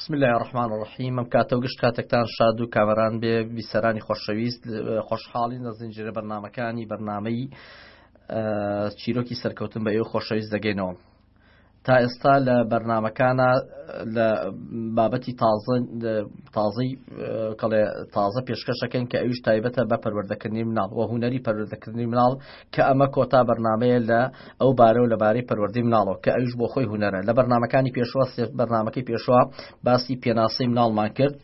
بسم اللە الرحمن الرحیم ئەم کاتە و گشت کاتێکتان شاد و کامەران بێ بیسەرانی خۆشەویست خۆشحاڵین لە زنجرە بەرنمەکانی بەرنمەی چیرۆکی سەرکەوتن بە ئێو خۆشەویست دەگەینەوە تا ئێستا لە بەرنمەکانە لە بابەتی تازە تازەی کەڵێ تازە پێشکەشەکەن کە ئەوش تایبەتە بە پەروەردەکردنی مناڵ و هوەری پەروەردەکردنی مناڵ کە ئەمە کۆتا بەرنامەیە لە ئەو بارە و لەبارەی پەروەردەی مناڵەوە کە ئەویش بۆ خۆی هوەرە لە بەرنمەکانی پێشوە سێت بەرنمەکەی پێشوە باسی پێناسەی مناڵمان کرد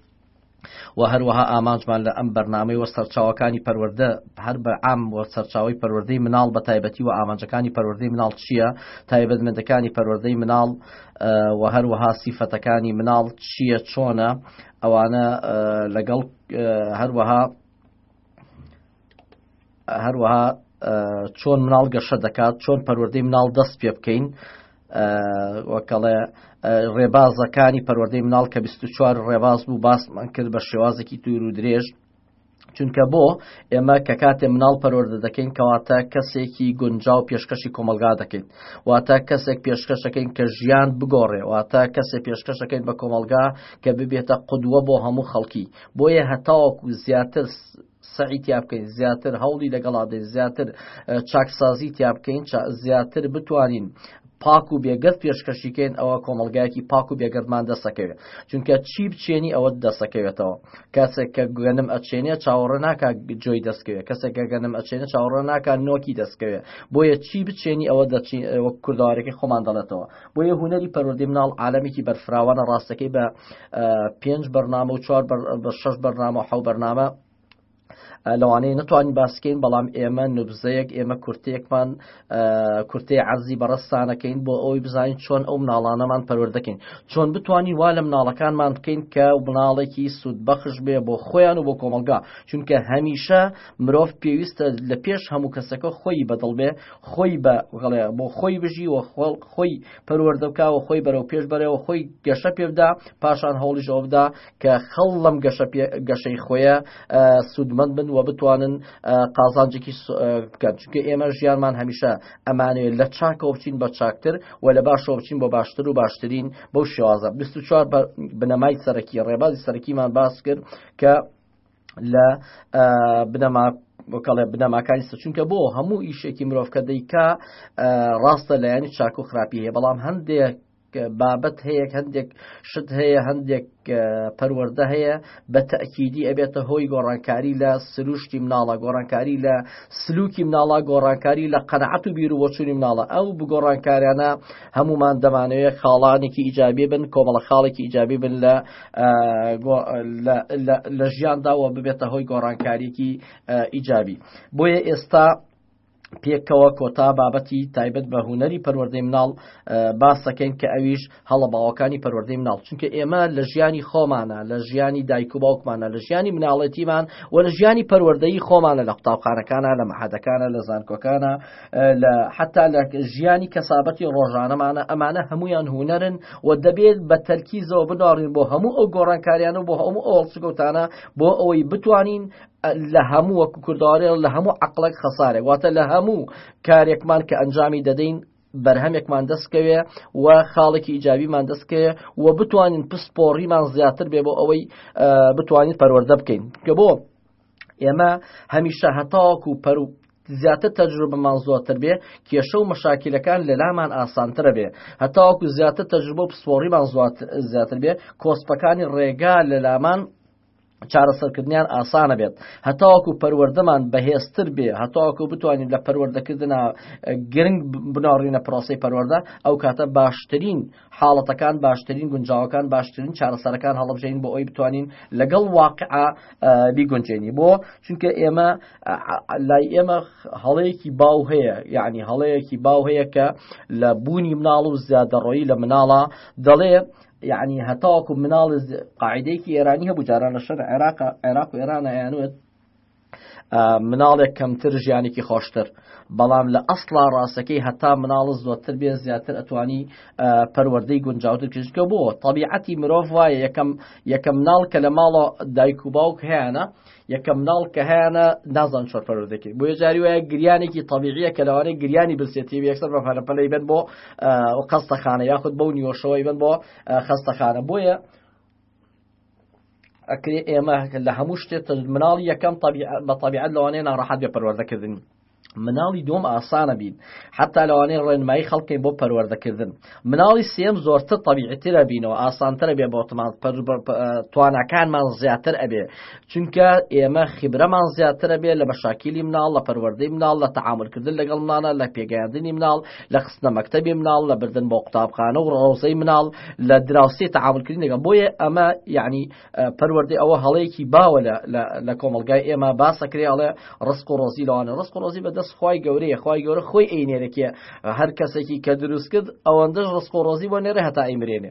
و هەروەها ئامانجمان لە ئەم بەرنامەی وە سەرچاوەکانی پەروەەردە هەر بە ئام وە سەرچاوی پەروەەردەی مناڵ بە تایبەتی و ئامانجەکانی پەروەەردەی مناڵ چییە تایبەتمەندەکانی پەروەەردەی مناڵ و هەروەها سیفەتەکانی مناڵ چییە چۆنە ئەوانە لەگەڵ هەروەها هەروەها چۆن مناڵ گەشە دەکات چۆن پەروەردەی مناڵ دەست پێ بکەین وەکەڵێ ڕێبازەکانی پەروەردەی مناڵ کە 24 ڕێباز بوو باسمان کرد بە شێوازێکی تور و درێژ چونکە بۆ ئێمە کە کاتێ مناڵ پەروەردە دەکەین کەواتە کەسێکی گونجاو پێشکەشی کۆمەلگا دەکەین واتە کەسێک پێشکەشەکەین کە ژیان بگۆڕێ واتە کەسێک پێشکەشەکەین بە کۆمەلگا کە ببێتە قودوە بۆ هەموو خەڵکی بۆیە هەتاوەکو زیاتر سەعی تیا بکەین زیاتر هەوڵی لەگەڵادەین زیاتر چاکسازی تیا بکەین زیاتر بتوانین پاک و بێگەرد پێشکەشیکەین ئەوە کۆمەلگایەکی پاک و بێگەردمان دەسەکەوێت چونکە چی بچێنی ئەوە دەسەکەوێتەوە کەسێک کە گوێنم ئەچێنێ چاوەڕە ناکە جۆی دەستکەوێت کەسێک کە گەنم ئەچێنە چاوەڕە ناکە نۆکی دەستکەوێت بۆیە چی بچێنی ئەوە دەچین وەک کوردوارەکەی خۆمان دەڵێتەوە بۆیە هوەری پەرۆدی مناڵ عاالمێکی بەرفراوانە ڕاستەکەی بە پێنج بەرنامە و چوار بە شەش بەرنامە و حو بەرنامە لەوانەیە نتوانین باسکەین بەڵام ئێمە نوبزەیەک ئێمە کورتێکمان کورتەی عەرزی بەڕستانەکەین بۆ ئەوی بزانین چۆن ئەو مناڵانەمان پەروەردەکەین چۆن بتوانین وا لە مناڵەکانمان بکەین کە مناڵێکی سوودبەخش بێ بۆ خۆیان و بۆ کۆمەلگا چونکە هەمیشە مرۆڤ پێویستە لە پێش هەموو کەسەکە خۆی بەدڵ بێ خۆی بە بۆ خۆی بژی و خۆڵ خۆی پەروەردە بکا و خۆی بەرەو پێش بەرەوە خۆی گەشە پێ بدا پاشان هەوڵیش ئەوە بدا کە خەڵ لەم گەشە گەشەی خۆیە سوودمەند بن و بتوانن قازانجێکی بکەن چونکە ئێمە ژیانمان هەمیشە ئەمانەیە لە چاکەوە بچین بە چاکتر و لە باشەوە بچین بۆ باشتر و باشترین بەو شێوازە 24 بنەمای سەرەکی ڕێبازی سەرەکیمان باس کرد کە لە بنەما بۆکەڵێ بنەماکانی سچونکە بۆ هەموو ئیشێکی مرۆڤ کە دەیکا ڕاستە لایەنی چاک و خراپی هەیە بەڵام هەندێک بابەت هەیە هەندێک شت هەیە هەندێک پەروەەردە هەیە بە تەکیدی ئەبێتە هۆی گۆڕانکاری لە سروشتی مناڵە گۆڕانکاری لە سلوکی مناڵە گۆڕانکاری لە قەنەعەت و بیر و بۆچووی مناڵە ئەو بگۆڕانکاریانە هەمومان دەمانەوەیە خاڵانێکی ئیجابێ بن کۆمەڵە خاڵێکی ئیجابی بن لە لە ژیانداوە ببێتە هۆی گۆڕانکاریکی ئیجابی بۆیە ئێستا پێکەوە کۆتا بابەتی تایبەت بە هوەری پەروەردەی مناڵ باسەکەین کە ئەویش هەڵە باوەکانی پەروەردەی مناڵ چونکە ئێمە لە ژیانی خۆمانە لە ژیانی دایک و باوکمانە لە ژیانی مناڵەتیمان و لە ژیانی پەروەردەی خۆمانە لە قوتابخانەکانە لە مەحەدەکانە لە زانکۆکانە لە حتا لە ژیانی کەسابەتی ڕۆژانەمانە ئەمانە هەمویان هوەرن و دەبێت بە تەرکیزەوە بداڕین بۆ هەموو ئەو گۆڕانکاریانە بۆ هەموو ئەوڵسگوتانە بۆ ئەوەی بتوانین لە هەموو وەکو کوردارێ لە هەموو عقلێک خەسارێک واتە لە هەموو کارێکمان کە ئەنجامی دەدەین بەرهەمێکمان دەستکەوێ و خاڵێکی ئیجابیمان دەستکەوێ و بتوانین پسپۆڕیمان زیاتر بێ بۆ ئەوەی بتوانین پەروەەردە بکەین کە بۆ ئێمە هەمیشە هەتاوەک و پەرو زیاتر تەجروبەمان زۆرتر بێ کێشە و مەشاکیلەکان لە لامان ئاسانترە بێ هەتاوەکو زیاتر تەجروبە و پسپۆڕیمان زیاتر بێ کۆسپەکانی ڕێگا لە لامان چارەسەرکردنیان ئاسانە بێت هەتاوەکو پەروەردەمان بەهێزتر بێ هەتاوەکو بتوانین لە پەروەردەکردنا گرنگ بناڕینە پرۆسی پەروەەردە ئەو کاتە باشترین حاڵەتەکان باشترین گونجاوەکان باشترین چارەسەرەکان هەڵبژین بۆ ئەوی بتوانین لەگەڵ واقعا بیگونجێنی بۆ چونکە ئێمە لای ئێمە هەڵەیەکی باو هەیە یعنی هەڵەیەکی باو هەیە کە لە بوونی مناڵ و زیادەڕۆیی لە مناڵە دەڵێ یعنی هەتاوەکو مناڵ قاعدەیەکی ئێرانی هەبوو جاران لە شەر عێراق عێراق و ئێران ئەیانوێت مناڵێک کەمتر ژیانێکی خۆشتر بەڵام لە ئەسڵا ڕاستەکەی هەتا مناڵە زۆرتر بێ زیاتر ئەتوانی پەروەردەی گونجاوتر کشتکە بۆ طبیعەتی مرۆڤ وایە یەکەم یەکەم مناڵ کە لە ماڵە دایک و باوک هەیەە یەکەم مناڵ کە هەیەە نازان چۆر پەروەردەکەی بۆ جاری وایە گریانێکی طبیعیە کە لەوانەیە گریانی برسێتی یەکسەر بە پەرپەلەی بن بۆ قەستەخانە یاخود بەو نیۆشەوەی بن بۆ خەستەخانە بۆیە ئەکرێ ئێمە لە هەموو شتێت مناڵی یەکەم بە طبیعەت لەوانەیە ناڕەحەت بێ پەروەردەکردنی مناڵی دۆم ئاسانە بین حتا لەوانەیە ڕێنمایی خەڵکەین بۆ پەروەردەکردن مناڵی سێم زۆرتر طبیعترە بینەوە ئاسانترە بێ بۆتمان توانەکانمان زیاتر ئەبێ چونکە ئێمە خیبرەمان زیاترە بێ لە مەشاکیلی مناڵ لە پەروەردەی مناڵ لە تەعاملکردن لەگەڵ مناڵە لە پێگەیاندنی مناڵ لە خستنە مەکتەبی مناڵ لە بردن بۆ قوتابخانە و ڕەوزەی مناڵ لە دراوسی تەعاملکردن لەگەڵ بۆیە ئەمە یعنی پەروەردەی ئەوە هەڵەیەکی باوە لە کۆمەلگای ئێمە باسەکرێ ئەڵێ ڕسق و ڕۆزی لەوانە ڕسق و ڕۆزی بەدەست خی گەورەیە خی گەورە خۆی ئەینێرەکیە هەر کەسێکی کە دروست کرد ئەوەندەش ڕسق و ڕۆزی بۆ نێرە هەتا ئەیمرێنێ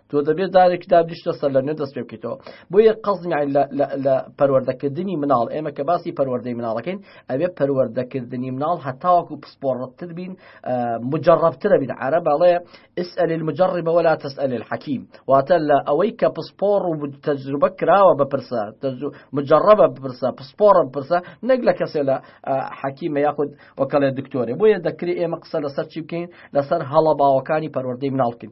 تۆ دەبێت دارێکی دابنیشتە سەر لە نوێ دەست پێ بکەیتەوە بۆیە قەزنی لە پەروەردەکردنی مناڵ ئێمە کە باسی پەروەردەی مناڵەکەین ئەوێ پەروەردەکردنی مناڵ هەتاوەکو پسپۆڕتر بین مجرڕبترە بین عرە باڵێ ئسئل مجرڕی بەوە لا تەسئل حەکیم واتە لە ئەوەی کە پسپۆڕ و تەجروبە کراوە بە پرسە مجرڕە بە پرسە پسپۆڕە پرسە نەک لە کەسێ لە حەکیمە یاخود وەکەڵێ دکتۆرێ بۆیە دەکرێت ئێمە قسە لەسەر چی بکەین لەسەر هەڵە باوەکانی پەروەردەی مناڵکن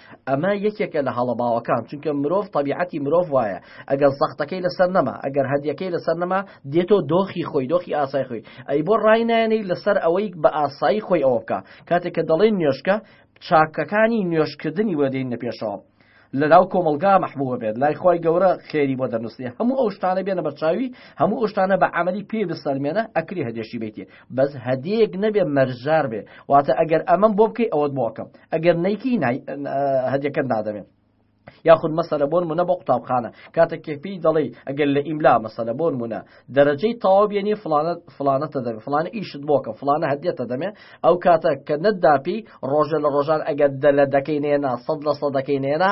ئەمە یەکێکە لە هەڵە باوەکان چونکە مرۆڤ تەبیعەتی مرۆڤ وایە ئەگەر زەختەکەی لەسەر نەما ئەگەر هەدیەکەی لەسەر نەما دێتۆ دۆخی خۆی دۆخی ئاسای خۆی ئەی بۆ ڕاینایەنەی لەسەر ئەوەی بە ئاسایی خۆی ئەوە بکە کاتێک کە دەڵێن نوێشکە چاکەکانی نوێشکردنی بۆ دێنە پێشەوە لەناو کۆمەلگا مەحبوبە بێت لای خۆی گەورە خێری بۆ دەنووسێ هەموو ئەو شتانە بێنە بەرچاوی هەموو ئەو شتانە بە عملی پێ بسەلمێنە ئەکری هەدێشی بیتێ بەس هەدیەیەک نەبێ مەرجدار بێ واتە ئەگەر ئەمەم بۆ بکەی ئەوەت بۆ ئەکەم ئەگەر نەیکی هەدیەکەت نادەمێن یاخود مەسەلە بۆن منە بە قوتابخانە کاتە کێپی دەڵێ ئەگەر لە ئیملا مەسەلە بۆن منە دەرەجەی تاوابیێنی فلانە فلانەتە دەمێ فلانە ئیشت بۆکە فلانە هەدیێتە دەمێ ئەو کاتە کە نەداپی ڕۆژە لە ڕۆژان ئەگەر دە لە دەکەینێنا سەد لە سە دەکەینێنا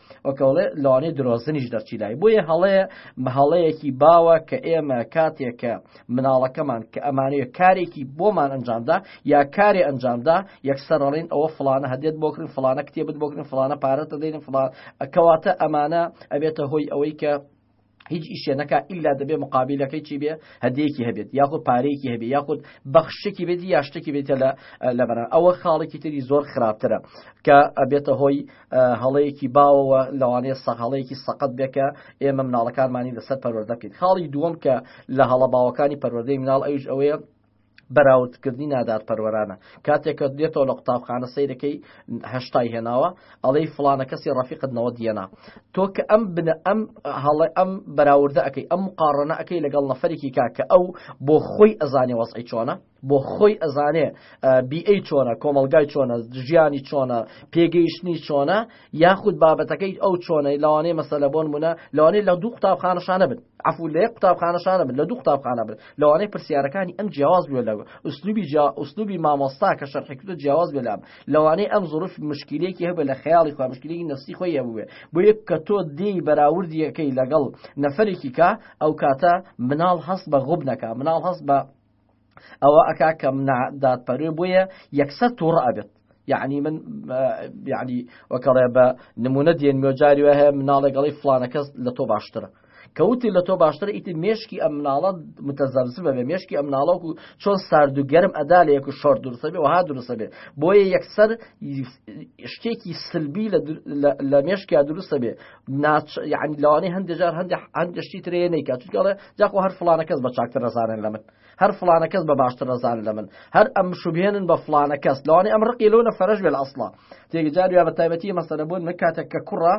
وەکەڵێ لەوانەیە درۆزنیش دەرچی لای بۆیە هەڵەیە هەڵەیەکی باوە کە ئێمە کاتێکە مناڵەکەمان کە ئەمانەیە کارێکی بۆمان ئەنجامدا یا کارێ ئەنجامدا یەکسەرڵین ئەوە فلانە هەدێت بۆکرن فلانە کتێبت بۆکرن فلانە پارەتە دەین فلان کەواتە ئەمانە ئەبێتە هۆی ئەوەی کە هیچ ئیشێ نەکا ئیلا دەبێ مقابلەکەی چی بێ هەدیەکی هەبێت یاخود پارەیەکی هەبێ یاخود بەخشتێکی بێتی یا شتێکی بێتە لە لەبەر ئەوە خاڵێکی تری زۆر خراپترە کە ئەبێتە هۆی هەڵەیەکی باوەوە لەوانەیە سەق هەڵەیەکی سەقەت بێکە ئێمە مناڵەکانمانی لەسەر پەروەردە بکەین خاڵی دووەم کە لە هەڵە باوەکانی پەروەردەی مناڵ ئەوش ئەوەیە بەراوردکردنی نادادپەروەرانە کاتێک کە دێتەوە لە قوتابخانە سەیرەکەی هەشتای هێناوە ئەڵێی فڵانە کەسی ڕەفیقت نەوەد یەنا تۆ کە ئەم بنە ئەم هەڵێ ئەم بەراوردە ئەەکەی ئەم مقاڕەنە ئەەکەی لەگەڵ نەفرێکی کا کە ئەو بۆ خۆی ئەزانێ وەزعی چۆنە بۆ خۆی ئەزانێ بیئەی چۆنە کۆمەلگای چۆنە ژیانی چۆنە پێگەیشتنی چۆنە یاخود بابەتەکەی ئەو چۆنەی لەوانەیە مەسەلە بۆن بوونە لەوانەیە لە دوو قوتابخانەشانە بن عفو لە یەک قوتابخانەشانە بن لە دوو قوتابخانە بن لەوانەیە پرسیارەکانی ئەم جیاواز بێ لە ئوسلوبی جیا ئوسلوبی مامۆستا کە شەرحکردو جیاواز بێ لام لەوانەیە ئەم زڕف مشکلێکی هەبێ لە خەیاڵی خوا مشکلێکی نەفسی خۆی هەبووێ بۆ یەک کە تۆ دی بەراوردیەکەی لەگەڵ نەفرێکی کا ئەو کاتە مناڵ هەست بە غوب نەکا مناڵ هەست بە ئەوە ئەکا کە دادپەروێ بۆیە یەکسەر تووڕە ئەبێت یعنی من یعنی وەکەڵێ بە نمونە دێن مێجاری وە هەیە مناڵێگەڵی فلانە کەس لە تۆ باشترە کەوتی لە تۆ باشتر ئیتی مێشکی ئەم مناڵە متەزەبز بەبێ مێشکی ئەم ناڵۆک و چۆن سارد و گەرم ئەدا لە یەکو شۆر درسە بێ وها درسە بێ بۆیە یەکسەر شتێکی سلبی لە مێشکیا دروستە بێ یعنی لەوانەی هەندێک جار هەندێک هەندێشتی ترێ نیکات چگەڵێ جاخۆ هەر فلانە کەس بە چاکتر نەزانن لە من هەر فڵانە کەس بە باشتر ئەزانن لە من هەر ئەم شوبهێنن بە فڵانە کەس لەوانی ئەم ڕقی لەو نەفەرەش بێ لە ئەسڵا تێگە جار یا بە تایبەتی مەسەلە بوون من کاتێک کە کوڕە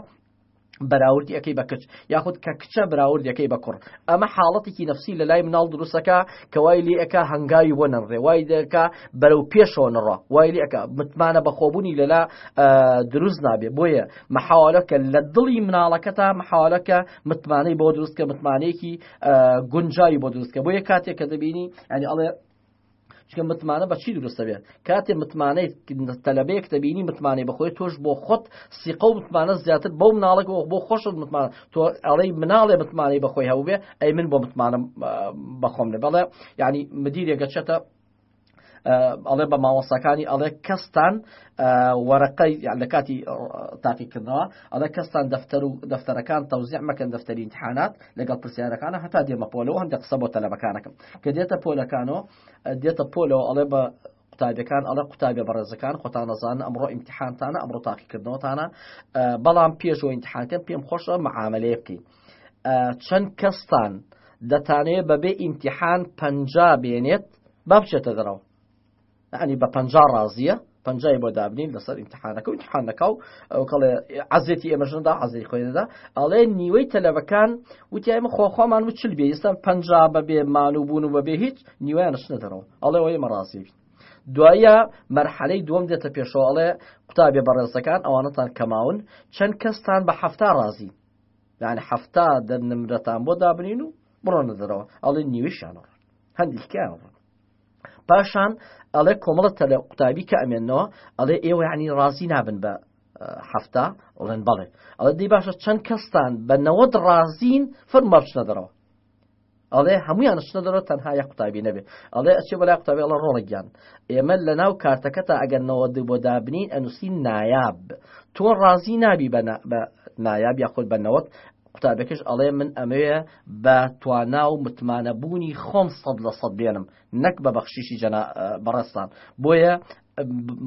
بەراوردی ئەەکەی بە کچ یاخود کە کچە براوردەکەی بە کوڕ ئەمە حاڵەتێکی نفسی لە لای مناڵ دروستەکە کەوای لێ ئەکا هەنگاوی بۆ نەڕێ وای دەکە بەرەو پێشەوە نڕە وای لێ ئەکە متمانە بەخۆبوونی لەلا دروست نابێ بۆیە مححاولەکە لە دڵی مناڵەکە تا مححاولەکە متمانەی بۆ دروست کە متمانەیەکی گونجاوی بۆ دروستکە بۆ یە کاتێک کە دەبینی ئەنی ئەڵێ چکە متمانە بە چی دروستە بێت کاتێ متمانەی تەلبەیەک دەبینی متمانەی بەخۆی تۆش بۆ خۆت سیقە و متمانە زیاتر بۆ مناڵک و بۆ خۆشت متمان تۆ ئەڵەی مناڵێ متمانەی بەخۆی هەبوو بێ ئەی من بۆ متمانە بەخۆم لە بەڵێ یعنی مدیرێکە چێتە ئەڵێ بە مامۆساکانی ئەڵێ کەستان وەرەقەی لە کاتی تاقیکردنەوە ئەڵێ کەستان دەفتەر و دەفتەرەکان تەوزیع مەکەن دەفتەری امتحانات لەگەڵ پرسیارەکانە هەتا دێمە پۆلەوە هەندێک قسە بۆ تەلەبەکانەکەم کە دێتە پۆلەکانەوە دێتە پۆلەوە ئەڵێ بە قوتابەکان ئەڵە قوتابە بەڕێزەکان خۆتان نەزان ئەمڕۆ امتحانتانە ئەمڕۆ تاقیکردنەوەتانە بەڵام پێشەوە امتحانکە پێم خۆشە مەعاملەیە بکەین چەند کەستان دەتانەیە بەبێ ئیمتیحان پەنجا بێنێت با بچێتە دەرەوە ینی بە پەنجا ڕازیە پەنجای بۆ دابنین لەسەر ئیمتحانەکە و امتحانەکە و ئەو کەڵێ عزیەتی ئێمەژندا عزیی خۆێندا ئەڵێ نیوەی تەلەبەکان وتیایمە خۆخوامان و چل بێ ئێستا پەنج بەبێ مان و بوون و بەبێ هیچ نیویان شنە دەرەوە ئەڵێ ئەوەی مەڕازی دوایە مەرحەلەی دووەم دێتە پێشەوەڵێ قوتابێ بەڕێزەکان ئەوانەتان کەماون چەند کەستان بە هەفتا ڕازی یعنی حەفتا دەر نمرەتان بۆ دابنین و بڕۆنە دەرەوە ئەڵێ نیویشان ڕۆن هەندیکیان ڕۆن پاشان ئەڵێ کۆمەڵە تەلە قوتابی کە ئەمێنەوە ئەڵێ ئێوە عنی ڕازی نابن بە هەفتا ئەڵێن بەڵێ ئەڵە دی باشە چەند کەستان بە نەوەد ڕازین فەرمەڕچنە دەرەوە ئەڵێ هەمویان شتە دەڕۆ تەنها یە قوتابی نەبێ ئەڵێ ئەچێ بەلا قوتابی ئەڵە ڕۆڵە گیان ئێمە لە ناو کارتەکە تا ئەگەرنەوە دو بۆ دابنین ئەنووسی نایاب تۆ ڕازی نابی بە نایاب یا خۆل بەنەوەت قوتابەکەش ئەڵێ من ئەمەیە بە توانا و متمانەبوونی خۆم سەد لە سەد بێنم نەک بە بەخشیشی جەنا بەڕێزتان بۆیە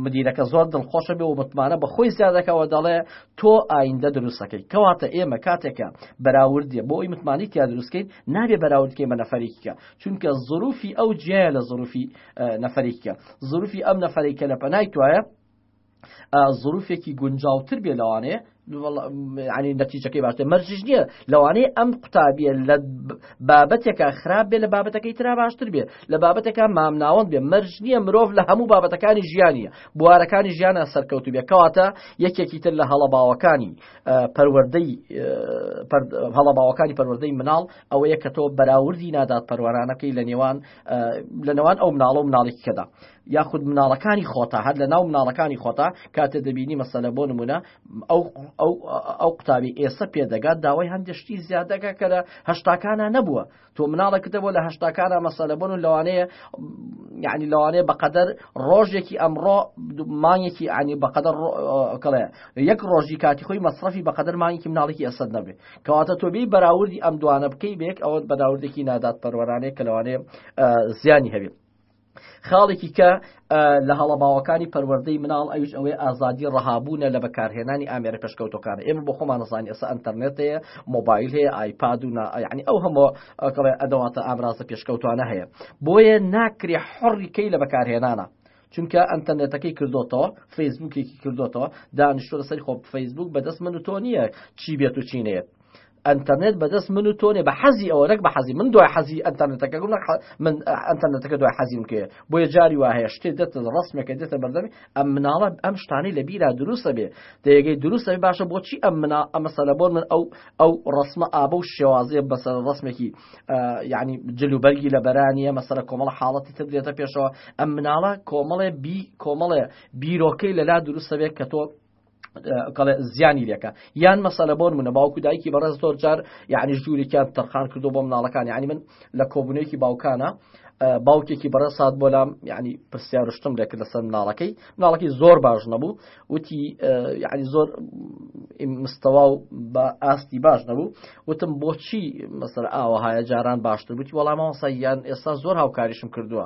مدیرەکە زۆر دڵخۆشە بێ و متمانە بە خۆی زیادەکەەوە دەڵێ تۆ ئایندە دروستەکەی کەواتە ئێمە کاتێکە بەراوردە بۆ ئەوی متمانی تیا دروستکەین نابێ بەراوردکەی بە نەفرێکیکە چونکە زروفی ئەو جیایە لە زروفی نەفرێکیکە زروفی ئەم نەفرێکە لە پەنای توایە زروفێکی گونجاوتر بێ لەوانەیە ینی نەتیجەکەی باشێ مەرجش نییە لەوانەیە ئەم قوتابیە لە بابەتێکە خراپ بێ لە بابەتەکەی تررا باشتر بێ لە بابەتەکە مامناوەند بێ مەرج نییە مرۆڤ لە هەموو بابەتەکانی ژیانە بوارەکانی ژیانە سەرکەوت بێ کەواتە یەکێکی تر لە هەڵە باوەکانی پەروەەردەی هەڵە باوەکانی پەروەەردەی مناڵ ئەوەیە کە تۆ بەراوردی نادات پەروەرانەکەی لە نێوان لە نێوان ئەو مناڵە و مناڵێکیکەدا یاخود مناڵەکانی خۆتا هەر لە ناو مناڵەکانی خۆتا کاتێ دەبینی مەسەلە بۆ نمونە ئەو ئەو ئەو قوتابی ئێستا پێدەگات داوای هەندێشتی زیادەکە کە لە هەشتاکانە نەبووە تۆ مناڵە کردەوە لە هەشتاکانە مەسەلە بۆن و لەوانەیە یعنی لەوانەیە بەقەدەر ڕۆژێکی ئەمڕۆ مانگێکی عنی بەقەدەر کڵێ یەک ڕۆژی کاتی خۆی مەصرفی بەقەدەر مانگێکی مناڵێکی ئەسەد نەبێ کەواتە تۆ بێ بەراوردی ئەم دوانە بکەی بێک ئەوە بەراوردێکی نادات پەروەرانەیە کە لەوانەیە زیانی هەبێت خاڵێکی کە لە هەڵە باوەکانی پەروەردەی مناڵ ئەوش ئەوەی ئازادی ڕەهابوونە لە بەکارهێنانی ئامێرە پێشکەوتەکان ئێمە بۆ خۆمان نزانانی ئەسا ئەتەرنێت هەیە مۆبایل هەیە ئایپاد و ینی ئەو هەموو کڵێ ئەدەواتە ئامرازە پێشکەوتوانە هەیە بۆیە ناکرێ حڕیکەی لە بەکارهێنانە چونکە ئەتەنێتەکەی کردوتەوە فەیسبوکێکی کردوتەوە دانیشتۆ لەسەری خۆ فەیسبوک بەدەست من و تۆ نییە چی بێت و چینەیە ئەنتەرنێت بەدەست من و تۆ نێ بە حەزی ئەوە نەک بە حەزی من دوای حەزی ئەنتەرنێتەکە گوڵ نەخ- من ئەنتەرنێتەکە دوای حەزی من کێ بۆیە جاری وا هەیە شتێ دێتە ڕسمێکە دێتە بەردەمی ئەم مناڵە ئەم شتانەی لە بیرا دروستە بێ دەیەگەی دروستە بێ باشە بۆچی ئەم منا ئەم مەسەلە بۆ من ئەو ئەو ڕسمە ئابە و شێوازێ بەسەر ڕسمێکی آه، یعنی جل و بەرگی لە بەرانیە مەسەلە کۆمەڵە حاڵەتی تر دێتە پێشەوە ئەم مناڵە کۆمەڵێ بی کۆمەڵێ بیرۆکەی لەلا دروستە بێ کە تۆ زیانی لەکە یان مەسەلە بۆن منە باوکو دایکی بەڕێز زۆر جار یعنی ژوورێکیان تەرخان کردو بۆ مناڵەکان یعنی من لە کۆبوونێکی باوکانە باوکێکی بەڕە سات بۆ لام یعنی پرسیارشتم لەکرد لەسەر مناڵەکەی مناڵەکەی زۆر باش نەبوو وتی یعنی زۆر مستەوا و بە ئاستی باش نەبوو وتم بۆچی مەسەر ئاوەهایە جاران باشتر بووی وەڵامەوەسە یان ئێستا زۆر هاوکاریشم کردووە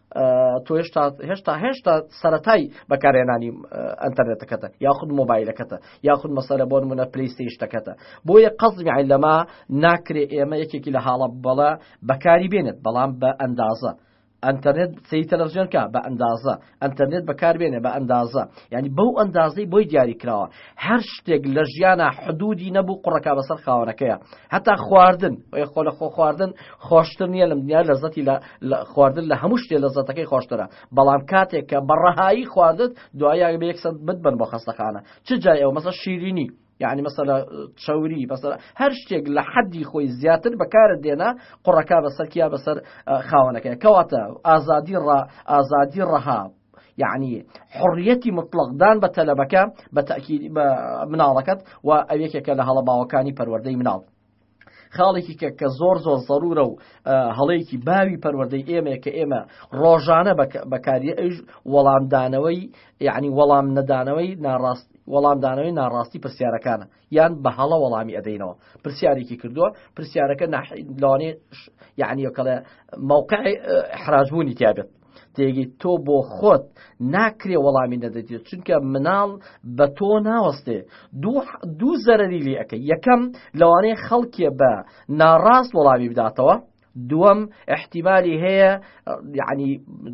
تۆ هێشتا هێشتا هێشتا سەتای بەکارێنانی ئەتەرنێتەکەتە یاخود مۆبایلەکەتە یاخود مەسەرە بۆن منە پلیستیشتەکەتە بۆیە قەزمی لەما ناکرێ ئێمە یەکێکی لە حاڵە بەڵە بەکاری بێنێت بەڵام بە ئەندازە ئەتەرنێت سی تەلەڤزیۆنکە بە ئەندازە ئەتەرنێت بەکاربێنێ بە ئەندازە ینی بەو ئەندازەی بۆی دیاری کراوە هەر شتێک لە ژیانە حدودی نەبوو قڕەکە بەسەر خاوەنەکەیە هەتا خواردن خۆ لە خۆ خواردن خۆشتر نییە لەم دنیا لە زەتی لە خواردن لە هەموو شتێ لەزەتەکەی خۆشترە بەڵام کاتێک کە بە ڕەهایی خواردت دوایاگە بە یەکسەر بتبن بۆ خەستەخانە چ جای ئەو مەسە شیرینی یعنی مەسەلا چاوری بەسەر هەر شتێک لە حەدی خۆی زیاتر بەکارە دێنا قڕەکە بەسەر کیا بەسەر خاوەنەکەی کەواتە ئازادی ڕ ئازادی ڕەها یعنی حڕەتی مطلقدان بە تەلەبەکە بە تاکی بە مناڵەکەت و ئەوێکێکە لە هەڵە باوەکانی پەروەەردەی مناڵ خاڵێکی کە کە زۆر زۆر زەرورە و هەڵەیەکی باوی پەروەدەی ئێمە کە ئێمە ڕۆژانە بەکاریە ئەوش وەڵامدانەوەی یعنی وەڵام نەدانەوەی ناڕاست وەڵامدانەوەی ناڕاستی پرسیارەکانە یان بە هەڵە وەڵامی ئەدەینەوە پرسیارێکی کردووە پرسیارەکە ناحی لەوانێ یعنی یەکەڵێ مووقع حراجبوونی تیاابێت تێگەی تۆ بۆ خۆت ناکرێ وەڵامی نەدەێت چونکە مناڵ بە تۆ ناوەستێ دوو زەرری لێ ئەەکە یەکەم لەوانەیە خەڵکێ بە ناڕاست وەڵامی بداتەوە دووەم احتیممالی هەیە یعنی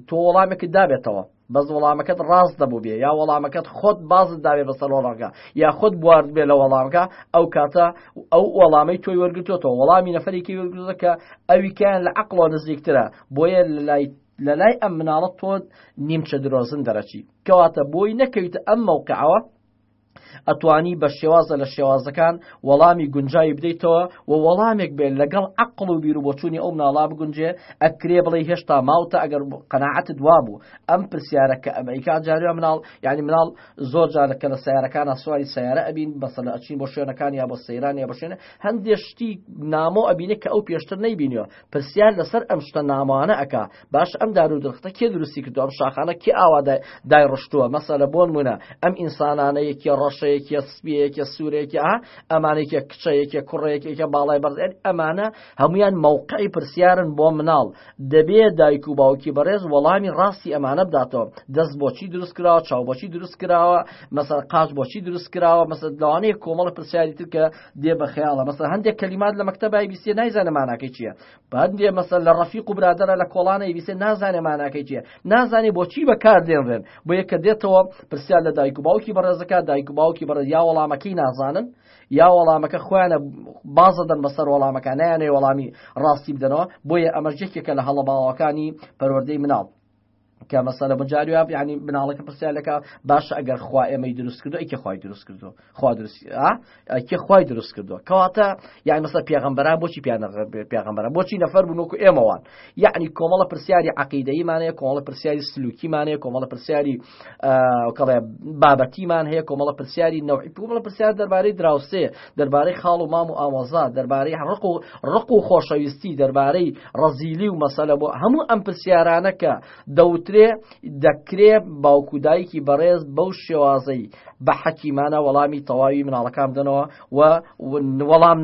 تۆ وەڵامێکت دابێتەوە بەس وەڵامەکەت ڕاست دەبوو بێ یا وەڵامەکەت خۆت بازت داێ بەسەر وەڵامەکە یا خۆت بوارد بێ لە وەڵامەکە ئەو کاتە ئەو وەڵامی تۆی وەرگتوێتەوە وەڵامی نەفرێکی وەرگزەکە ئەویکیان لە عقلۆ نزیکترە بۆیە لەلای لەلای ئەم مناڵە تۆ نیمچە درۆزن دەرەچی کەواتە بۆی نەکەویتە ئەم مەوقعەوە ئەتوانی بە شێوازە لە شێوازەکان وەڵامی گونجاوی بدەیتەوە و وەڵامێک بێت لەگەڵ عقل و بیر و بۆچوونی ئەو ناڵا بگونجێ ئەکرێ بڵێ هێشتا ماوتە ئەگەر قەنەعەتت وا بوو ئەم پرسیارە کە ئەمریکا جارێ مناڵ یعنی مناڵ زۆر جارە کە لە سیارەکان سواری سیارە ئەبین بەسە لە ئەچین بۆ شوێنەکان یا بۆ سەیران یا بەشێنە هەندێ شتی نامۆ ئەبینێ کە ئەو پێشتر نەیبینیەوە پرسیار لەسەر ئەم شتە نامۆانە ئەکا باش ئەم دارو درختە کێ دروستی کردو ئەم شاخانە کێ ئاوا دای ڕشتووە مەسەلە بۆن مونە ئەم ئینسانانە یەکێ ڕەشە یەکێ سپیە یەکێ سوورێکی ئا ئەمانێکێ کچە یەکێ کوڕێک یەکە باڵای بەرزێن ئەمانە هەمویان مەوقعی پرسیارن بۆ مناڵ دەبێ دایک و باوکی بەڕێز وەڵامی ڕاستی ئەمانە بداتەوە دەست بۆچی دروست کراوە چاو بۆچی دروست کراوە مەسەر قاچ بۆچی دروست کراوە مەسەر لەوانەیە کۆمەڵە پرسیاری ترکە دێ بە خەیاڵە مەسە هەندێک کەلیمات لە مەکتتەبای بیسێ نایزانە ماناکەی چییە بەندێ مەسە لە ڕەفیق و برادرە لە کۆڵانەی بیسێ نازانێ ماناکەی چیە نازانێ بۆچی بەکار دێنرێن بۆ یە کە دێتەوە پرسیار لە دایک و باوکی بەڕێزەکە دایک و باوکی بەڕێز یا وەڵامەکەی نازانن یا وەڵامەکە خۆیانە بازە دەن بەسەر وەڵامەکان نیانەیە وەڵامی ڕاستی بدەنەوە بۆیە ئەمەرجێکێکە لە هەڵە باوەکانی پەروەردەی مناڵ کە مەسەلە بە جاری واب ینی مناڵەکە پرسیار لەکە باشە ئەگەر خوا ئێمەی دروست کردو ئەیکە خخوای دروست کردو خوا درست ئەکە خوای دروست کردو کەواتە یان مەسە پێغمبەران بۆچی پیانە پێغمبەرە بۆچی نەفەر بوون وکو ئێمەوان یعنی کۆمەڵە پرسیاری عقیدەیمانەیە کۆمەڵە پرسیاری سلوکیمانەیە کۆمەڵە پرسیاری کەڵێ بابەتیمان هەیە کۆمەڵە پرسیاری نەوەی پوڵە پرسیار دەربارەی دراوسێ دەربارەی خاڵ و مام و ئامۆزا دەربارەی ڕق و ڕق و خۆشەویستی دەربارەی ڕەزیلی و مەسەلە بۆ هەموو ئەم پرسیارانە کە دەوترێ دەکرێ باوکودایکی بەڕێز بەو شێوازەی بە حەکیمانە وەڵامی تەواوی مناڵەکان بدەنەوە و وەڵام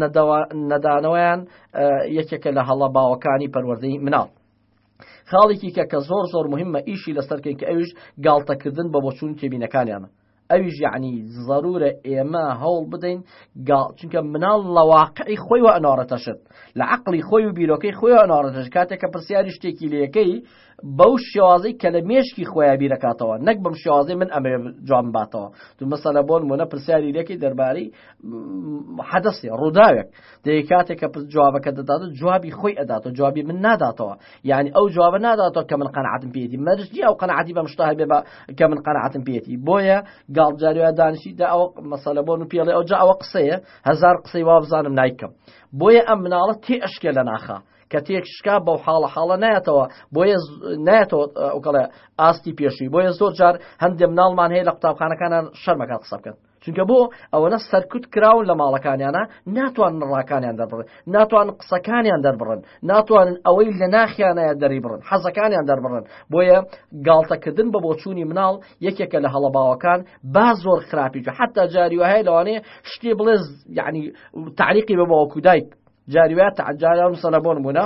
نەدانەوەیان یەکێکە لە هەڵە باوەکانی پەروەردەی مناڵ. خاڵێکی کە کە زۆر زۆر مهمە ئیشی لەسەرکەین کە ئەوش گاڵتەکردن بە بۆچوون کێبینەکانیانە ئەویش یعنی زەرورە ئێمە هەوڵ بدەین گاڵ چونکە مناڵ لە واقعی خۆی وە ئەناڕەتەشت لە عقلی خۆی و بیرۆکەی خۆی ئەناڕەتەش کاتێک کە پرسیاری شتێکی لەکەی بەو شێوازی کە لە مێشکی خۆیان بیرەکاتەوە نەک بم شێوازی من ئەمێ جوان باتەوە تو مەسەلە بۆن مۆنە پرسیاری لەکەی دەربارەی حەدەسێ ڕووداوێک دەیە کاتێک کە جوابەکە دەدات و جوابی خۆی ئەداتەوە جوابی من ناداتەوە یعنی ئەو جوابە ناداتەوە کە من قەنعاتم پێێتی مەرجی ئەو قەنعاتی بەم شتا هەبێ بە کە من قەنعاتم پێێتی بۆیە گاڵجاریە دانیشی دا ئەو مەسەلە بۆن و پێڵێ ئەو جا ئەوە قسەیە هزار قسەی وابزانم نایکەم بۆیە ئەم مناڵە تێ ئەشکێ لە ناخە کە تێک شکا بەو حاڵە حاڵە نایەتەوە بۆیە نایەتەوە ئەوکەڵێ ئاستی پێشووی بۆیە زۆر جار هەندێک مناڵمان هەیە لە قوتابخانەکانە شەرمەکە قسە بکەن چونکە بۆ ئەوەنە سەرکوت کراون لە ماڵەکانیانە ناتوانن ڕاکانیان دەربڕن ناتوان قسەکانیان دەربڕن ناتوانن ئەوەی لە ناخیانەیە دەری بڕن حەزەکانیان دەربڕن بۆیە گاڵتەکردن بە بۆچوونی مناڵ یەکێکە لە هەڵەباوەکان با زۆر خراپی و حتا جاری وهەیە لەوانەیە شتێ بڵێ یعنی تعریقی بە باوەکو دایک جاری وایە تعجاران سەلەبۆن بوونە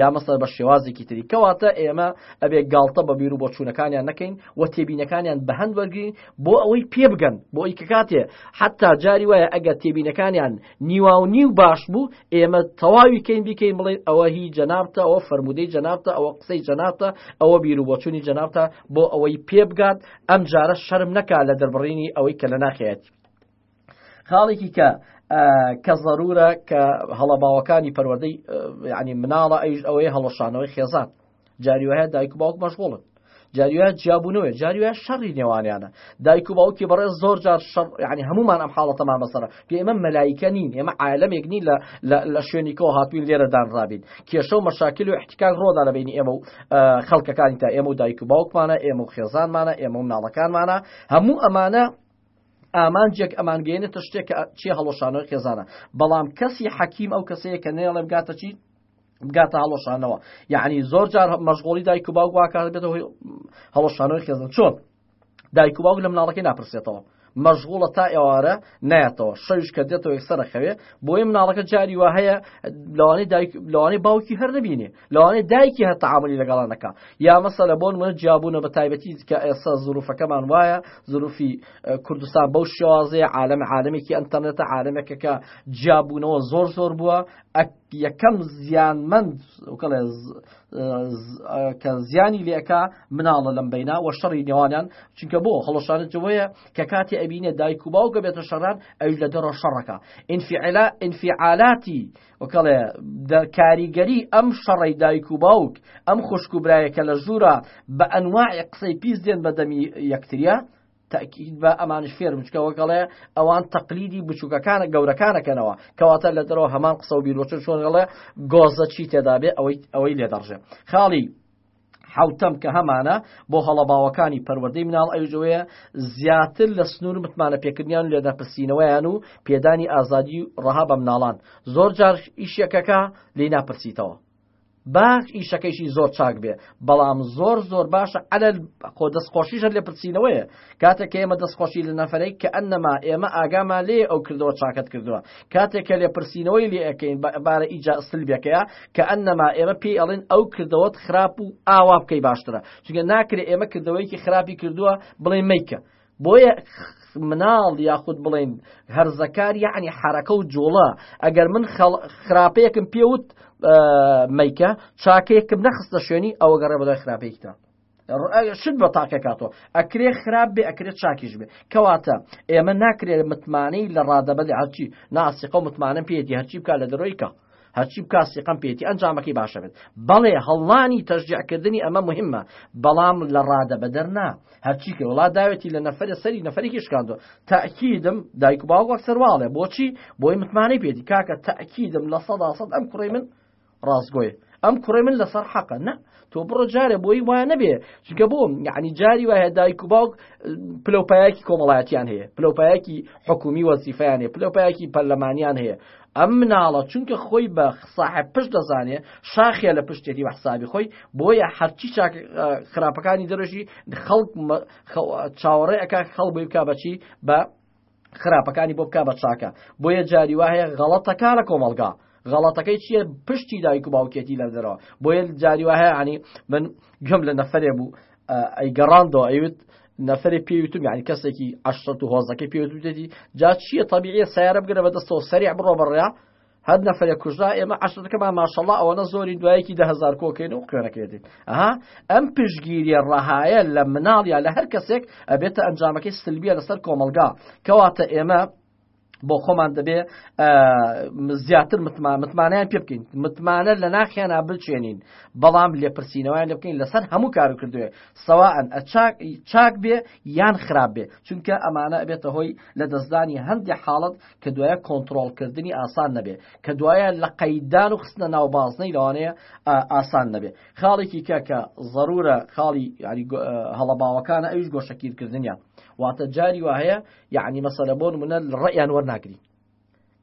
یا مەسەلەن بە شێوازێکی تری کەواتە ئێمە ئەبێ گاڵتە بە بیر و بۆچوونەکانیان نەکەین و تێبینەکانیان بە هەند وەرگین بۆ ئەوەی پێ بگەن بۆ ئەوی کە کاتێ حتا جاری وایە ئەگەر تێبینەکانیان نیوا و نیو باش بوو ئێمە تەواوی کەین بیکەین بڵێن ئەوە هی جەنابتە ئەوە فرەرمودەی جەنابتە ئەوە قسەی جەنابتە ئەوە بیر و بۆچوونی جەنابتە بۆ ئەوەی پێ بگات ئەم جارە شەرم نەکا لە دەربڕینی ئەوەی کە لە ناخێت خاڵێکی کە کە ضرورە کە هەڵەباوەکانی پەروەدەی ینی مناڵە ئەیش ئەوەی هەڵەشانەوەی خێزان جاری وایە دایک و باوک مەشغڵن جاریە جیاببوونەوەی جاریە شەڕی نێوانیانە دایک و باوکی بەڕێز زۆر جار شەڕ ینی هەمومان ئەم حاڵەتەمان بەسەرە پێ ئێمە مەلایکە نین ئێمە عالمێک نین لە لە شوێنیکەوە هاتوین لێرە دانرابین کێشە و مەشاکل و احتکاک ڕۆدا لە بینی ئێمە و خەڵکەکانی تا ئێمە و دایک و باوکمانە ئێمە و خێزانمانە ئێمە و مناڵەکانمانە هەموو ئەمانە ئامانجێک ئەمان گەێنێتە شتێک چێ هەڵۆشانەوەی خێزانە بەڵام کەسی حەکیم ئەو کەسەیە کە نێڵێ بگاتە چی بگاتە هەڵۆشانەوە یعنی زۆر جار مەشغۆڵی دایک و باوک واکاتێتە هۆی هەڵۆشانەوەی خێزان چۆن دایک و باوک لە مناڵەکەی ناپرسێتەوە مەژغوڵە تا ئێوارە نایەتەوە شەویش کە دێتەوە یەکسەرەخەوێ بۆیە مناڵەکە جاری وا هەیە لەوانەی لەوانەی باوکی هەر نبینێ لەوانەیە دایکی هەر تەعامولی لەگەڵا نەکا یا مەسەلە بۆ نمونە جیابوونە بە تایبەتی کە ئێستا زروفەکەمان وایە زروفی کوردستان بەو شێوازەیە عالم عالمێکی ئەتەرنێتە عالمێکەکە جیابوونەوە زۆر زۆر بووە یەکەم زیانمەند وکەڵێ کە زیانی لێکا مناڵە لەم بینا و شەڕی نێوانیان چونکە بۆ هەڵۆشانە جوەیە کە کاتی ئەبینێ دایک و باوکە بێتە شەران ئەوش لە دەرەوە شەڕەکە ئینفعلا ئینفعالاتی وکەڵێ کاریگەری ئەم شەڕی دایک و باوک ئەم خوشک و برایەکە لە ژوورە بە ئەنواعی قسەی پیس دێن بە دەمی یەکتریە تاکیید بە ئەمانش فێر بچکەوەگەڵێ ئەوان تەقلیدی بچووکەکانە گەورەکانەکەنەوە کەواتە لە دەرەوە هەمان قسە و بیرۆچن شۆنگەڵێ گۆزەچی تێدابێ ئەوەی ئەوەی لێدەڕژێ خاڵی حەوتەم کە هەمانە بۆ هەڵە باوەکانی پەروەردەی مناڵ ئەوجەوەیە زیاتر لە سنوور متمانە پێکردنیان و لێنەپرسینەوەیان و پێدانی ئازادی و ڕەها بە مناڵان زۆر جار ئیشەکەکە لی ناپرسیتەوە باش ئیشەکەیشی زۆر چاک بێ بەڵام زۆر زۆر باشە ئەلەل خۆ دەستخۆشیشە لێپرسینەوەیە کاتێک کە ئێمە دەستخۆشی لە نەفەرێک کەئەنەما ئێمە ئاگامان لێیە ئەو کردەوە چاکەت کردووە، کاتێک کە لێپرسینەوەی لێ ئەکەین بە ئەبارە ئی جا سلبەکەیە کەئەنەما ئێمە پێی ئەڵێین ئەو کردەوەت خراپ و ئاوا بکەی باشترە، چونکە ناکرێ ئێمە کردەوەیەکی خراپی کردووە بڵێین مەیکە. بۆیە مناڵ یاخود بڵێین هەرزەکار یەعنی حەرەکە و جوڵە، ئەگەر من خراپەیەکم پێ وت مەیکە، چاکەیەکم نەخستە شوێنی، ئەوە گەڕێ بەدوای خراپەیەکیدا. شت بە تاکێک هاتەوە ئەکرێ خراپ بێ ئەکرێت چاکیش بێ کەواتە ئێمە ناکرێت متمانەی لە ڕادەبەدە هەرچی ناسیقە و متمانم پێێتی هەرچی بکە لە دەرۆیکە هەرچی بکە سیقم پێێتی ئەنجامەکەی باشە بێت بەڵێ هەڵانی تەژجیعکردنی ئەمە مهمە بەڵام لە ڕادە بەدەر نا هەرچی کە وڵات داوێتی لە نەفرە سەری نەفرێکی شکاندو تاکیدم دایک باوەک سەرواڵێ بۆچی بۆی متمانەی پێێتی کاکە تاکیدم لە سەدا سەد ئەم کوڕی من ڕاستگۆیە ئەم کوڕی من لەسەر حەقە نە تۆ بڕۆ جارێ بۆی وا نەبێ چونکە بۆم یعنی جاری وایە دایک و باوک پلەپایەکی کۆمەڵایەتیان هەیە پلەپایەکی حکومی وەزیفیان هەیە پلەپایەکی پەرلەمانیان هەیە ئەم مناڵە چونکە خۆی بە ساحب پشت دەزانێ شاخە لە پشتێتی بەحسابی خۆی بۆیە هەرچی خراپەکانی دەرەشی خەڵک چاوەڕێ ئەک خەڵ بۆی بک بەچی بە خراپەکانی بۆ بکا بە چاکە بۆیە جاری وایە غەڵەتەکە لە کۆمەلگا غەڵەتەکەی چییە پشتی دایک و باوکێتی لە دەرەوە بۆیە جاری وایە عنی من گەم لە نەفرێ بوو ئەی گەڕاندەوە ئەیوت نەفرێ پێویتم یعنی کەسێکی عشرەت و هۆزەکەی پێوتێتی جا چییە طببیعە سیارە بگرە بە دەستەوە سەری بڕۆ بڕە هەر نەفرێک کوژرا ئێمە عشرەکەمان ماشەڵا ئەوەنە زۆری دوایەکی دە هزار کۆکەین و خوێنەکەێتین ئەها ئەم پشگیریە ڕەهایە لە مناڵ یا لە هەر کەسێک ئەبێتە ئەنجامەکەی سلبیە لەسەر کۆمەلگا کەواتە ئێمە بۆ خۆمان دەبێ زیاتر متمان متمانیان پێ بکەین متمانە لە ناخیانە بچێنین بەڵام لێپرسینەوەیان لە بکەین لەسەر هەموو کارو کردوێ سەواەن چاک بێ یان خراپ بێ چونکە ئەمانە بێتە هۆی لە دەستدانی هەندێک حاڵت کە دوایە کۆنتترۆلکردنی ئاسان نەبێ کە دوایە لە قەیدان و خستنە ناو بازنەی لەوانەیە ئاسان نەبێ خاڵێکی کە کە ضرورە خاڵی یاری هەڵەباوەکانە ئەوش گۆشەکیرکردنیان واتە جاری وا هەیە یعنی مەسەلە بۆن منە ڕێیان وەرناگری